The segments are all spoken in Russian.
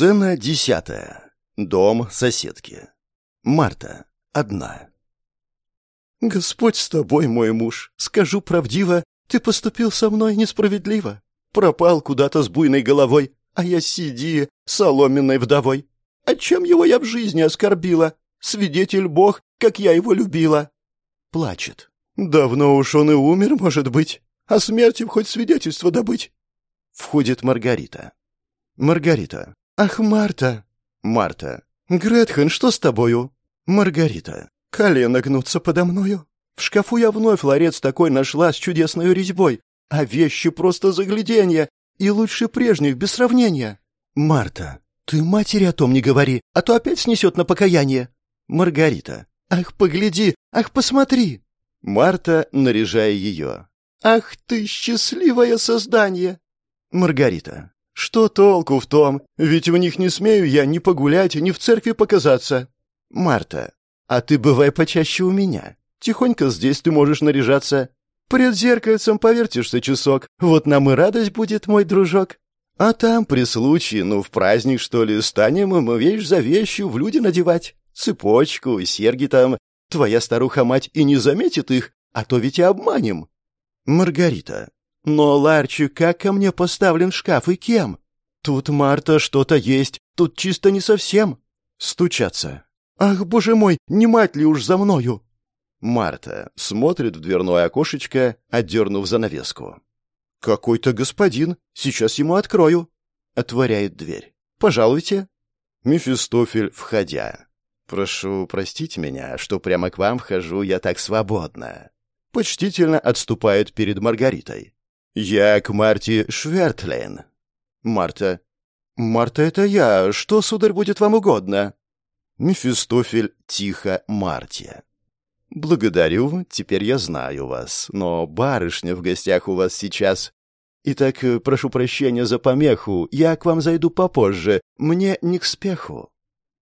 Сцена десятая. Дом соседки. Марта. Одна. «Господь с тобой, мой муж. Скажу правдиво, ты поступил со мной несправедливо. Пропал куда-то с буйной головой, а я сиди, соломенной вдовой. А чем его я в жизни оскорбила? Свидетель Бог, как я его любила». Плачет. «Давно уж он и умер, может быть. О смерти хоть свидетельство добыть». Входит Маргарита. Маргарита. «Ах, Марта!» Марта. «Гретхен, что с тобою?» Маргарита. «Колено гнутся подо мною. В шкафу я вновь ларец такой нашла с чудесной резьбой, а вещи просто загляденье, и лучше прежних, без сравнения». Марта. «Ты матери о том не говори, а то опять снесет на покаяние». Маргарита. «Ах, погляди! Ах, посмотри!» Марта, наряжая ее. «Ах ты, счастливое создание!» Маргарита. Что толку в том? Ведь в них не смею я ни погулять, ни в церкви показаться. Марта, а ты бывай почаще у меня. Тихонько здесь ты можешь наряжаться. Пред зеркальцем повертишься часок. Вот нам и радость будет, мой дружок. А там, при случае, ну, в праздник, что ли, станем мы вещь за вещью в люди надевать. Цепочку, серьги там. Твоя старуха-мать и не заметит их, а то ведь и обманем. Маргарита, но ларчик как ко мне поставлен шкаф и кем? Тут, Марта, что-то есть, тут чисто не совсем. Стучаться. Ах, боже мой, не мать ли уж за мною? Марта смотрит в дверное окошечко, отдернув занавеску. «Какой-то господин. Сейчас ему открою». Отворяет дверь. «Пожалуйте». Мефистофель, входя. «Прошу простить меня, что прямо к вам вхожу я так свободно». Почтительно отступает перед Маргаритой. «Я к Марте Швертлейн». «Марта». «Марта, это я. Что, сударь, будет вам угодно?» Мефистофель тихо Марте. «Благодарю, теперь я знаю вас, но барышня в гостях у вас сейчас. Итак, прошу прощения за помеху, я к вам зайду попозже, мне не к спеху».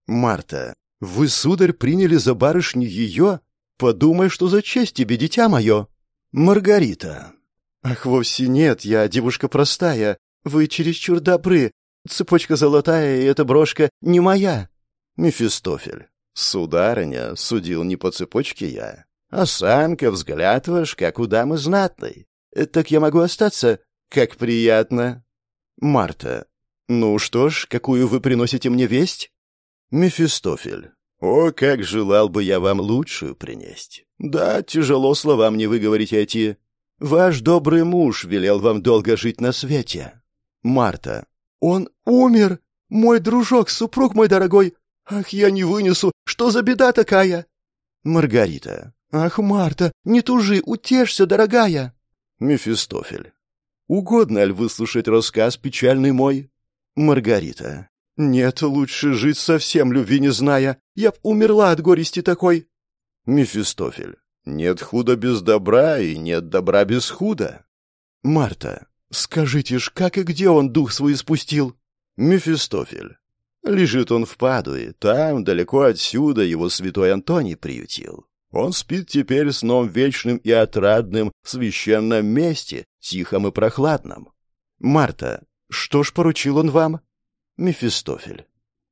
«Марта, вы, сударь, приняли за барышню ее? Подумай, что за честь тебе, дитя мое». «Маргарита». «Ах, вовсе нет, я девушка простая. Вы чересчур добры. Цепочка золотая, и эта брошка не моя». Мефистофель. «Сударыня, судил не по цепочке я. Осанка, взгляд ваш, как у дамы знатной. Э, так я могу остаться? Как приятно». Марта. «Ну что ж, какую вы приносите мне весть?» Мефистофель. «О, как желал бы я вам лучшую принести! Да, тяжело словам не выговорить эти. Ваш добрый муж велел вам долго жить на свете. Марта. Он умер. Мой дружок, супруг мой дорогой. Ах, я не вынесу. Что за беда такая? Маргарита. Ах, Марта, не тужи, утешься, дорогая. Мефистофель. Угодно ли выслушать рассказ печальный мой? Маргарита. Нет, лучше жить совсем любви не зная. Я б умерла от горести такой. Мефистофель. Нет худа без добра, и нет добра без худа. Марта, скажите ж, как и где он дух свой спустил? Мефистофель. Лежит он в Падуе, там, далеко отсюда, его святой Антоний приютил. Он спит теперь сном вечным и отрадным в священном месте, тихом и прохладном. Марта, что ж поручил он вам? Мефистофель.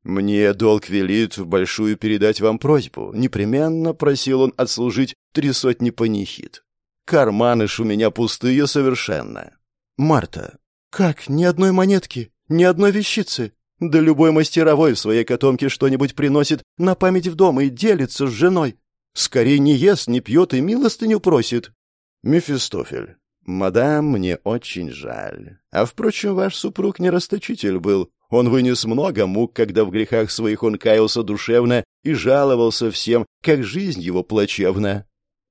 «Мне долг велит в большую передать вам просьбу. Непременно просил он отслужить три сотни панихид. Карманы ж у меня пустые совершенно». «Марта, как, ни одной монетки, ни одной вещицы? Да любой мастеровой в своей котомке что-нибудь приносит на память в дом и делится с женой. Скорее не ест, не пьет и милостыню просит». «Мефистофель, мадам, мне очень жаль. А, впрочем, ваш супруг не расточитель был, он вынес много мук, когда в грехах своих он каялся душевно и жаловался всем, как жизнь его плачевна.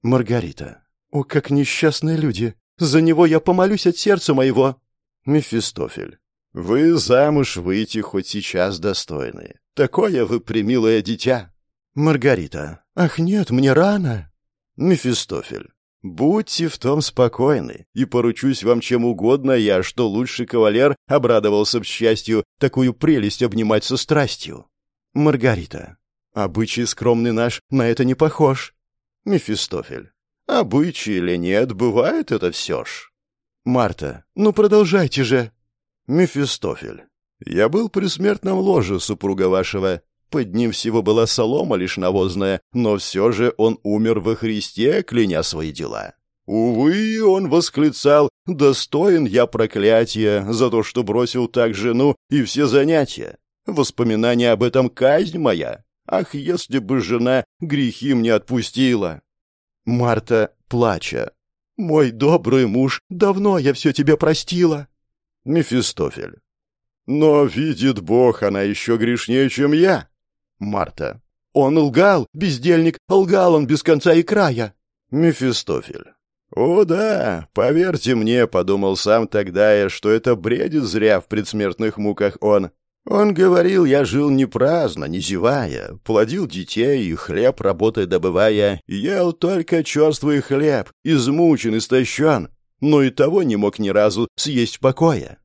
Маргарита. О, как несчастные люди! За него я помолюсь от сердца моего. Мефистофель. Вы замуж выйти хоть сейчас достойны. Такое вы примилое дитя. Маргарита. Ах, нет, мне рано. Мефистофель. «Будьте в том спокойны, и поручусь вам чем угодно я, что лучший кавалер обрадовался б счастью такую прелесть обнимать со страстью». Маргарита. «Обычай скромный наш на это не похож». Мефистофель. «Обычай или нет, бывает это все ж». Марта. «Ну, продолжайте же». Мефистофель. Я был при смертном ложе супруга вашего. Под ним всего была солома лишь навозная, но все же он умер во Христе, кляня свои дела. Увы, он восклицал, достоин я проклятия за то, что бросил так жену и все занятия. Воспоминание об этом казнь моя. Ах, если бы жена грехи мне отпустила. Марта, плача. Мой добрый муж, давно я все тебе простила. Мефистофель. Но, видит Бог, она еще грешнее, чем я. Марта. Он лгал, бездельник, лгал он без конца и края. Мефистофель. «О да, поверьте мне», — подумал сам тогда я, что это бредит зря в предсмертных муках он. Он говорил, я жил не праздно, не зевая, плодил детей и хлеб, работая добывая, ел только черствый хлеб, измучен, истощен, но и того не мог ни разу съесть покоя.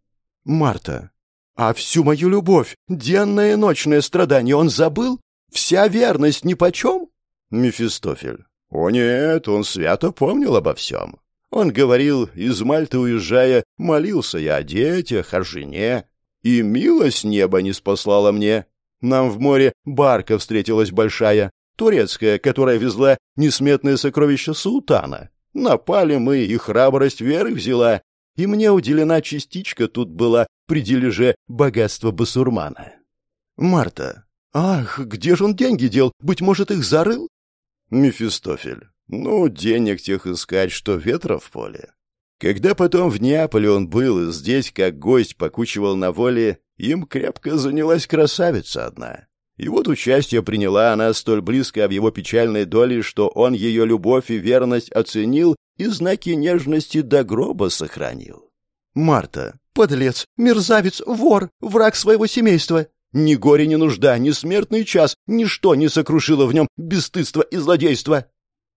Марта. А всю мою любовь, денное и ночное страдание он забыл? Вся верность нипочем? Мефистофель. О нет, он свято помнил обо всем. Он говорил, из Мальты уезжая, молился я о детях, о жене. И милость неба не спаслала мне. Нам в море барка встретилась большая, турецкая, которая везла несметные сокровища султана. Напали мы, и храбрость веры взяла, и мне уделена частичка тут была при дележе богатства басурмана. Марта. Ах, где же он деньги дел? Быть может, их зарыл? Мефистофель. Ну, денег тех искать, что ветра в поле. Когда потом в Неаполе он был и здесь, как гость, покучивал на воле, им крепко занялась красавица одна. И вот участие приняла она столь близко в его печальной доле, что он ее любовь и верность оценил и знаки нежности до гроба сохранил. Марта. Подлец, мерзавец, вор, враг своего семейства. Ни горе, ни нужда, ни смертный час, ничто не сокрушило в нем бесстыдство и злодейство.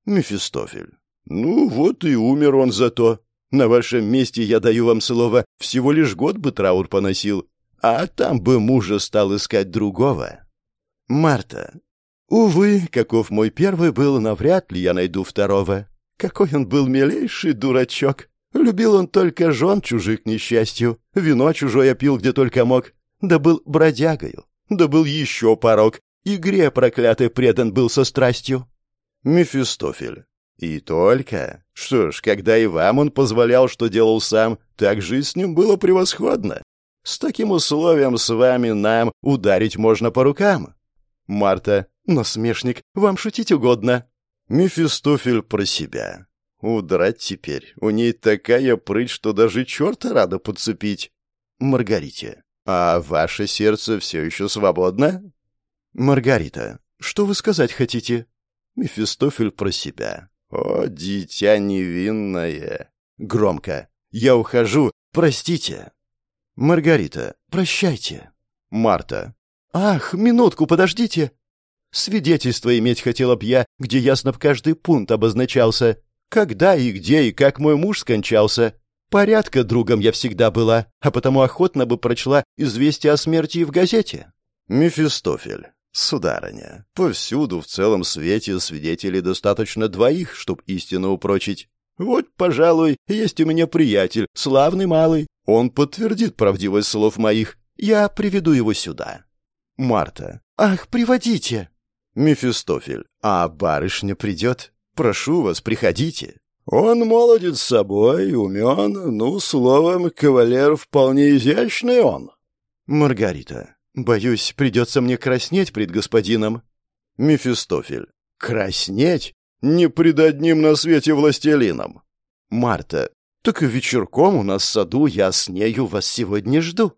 Мефистофель. Ну, вот и умер он зато. На вашем месте я даю вам слово, всего лишь год бы траур поносил, а там бы мужа стал искать другого. Марта. Увы, каков мой первый был, навряд ли я найду второго. Какой он был милейший дурачок. Любил он только жен чужих несчастью, вино чужое пил где только мог, да был бродягою, да был еще порог, игре проклятой предан был со страстью. Мефистофель. И только? Что ж, когда и вам он позволял, что делал сам, так жизнь с ним было превосходно. С таким условием с вами нам ударить можно по рукам. Марта. Насмешник, вам шутить угодно. Мефистофель про себя. Удрать теперь. У ней такая прыть, что даже черта рада подцепить. Маргарите. А ваше сердце все еще свободно? Маргарита. Что вы сказать хотите? Мефистофель про себя. О, дитя невинное. Громко. Я ухожу. Простите. Маргарита. Прощайте. Марта. Ах, минутку, подождите. Свидетельство иметь хотела б я, где ясно б каждый пункт обозначался. Когда и где и как мой муж скончался. Порядка другом я всегда была, а потому охотно бы прочла известие о смерти в газете. Мефистофель. Сударыня, повсюду в целом свете свидетелей достаточно двоих, чтоб истину упрочить. Вот, пожалуй, есть у меня приятель, славный малый. Он подтвердит правдивость слов моих. Я приведу его сюда. Марта. Ах, приводите. Мефистофель. А барышня придет? Прошу вас, приходите. Он молодец собой, умен, ну, словом, кавалер вполне изящный он. Маргарита. Боюсь, придется мне краснеть пред господином. Мефистофель. Краснеть? Не пред одним на свете властелином. Марта. Так и вечерком у нас в саду я с нею вас сегодня жду.